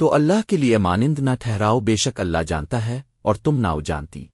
تو اللہ کے لیے مانند نہ ٹھہراؤ، بے شک اللہ جانتا ہے اور تم نہ جانتی۔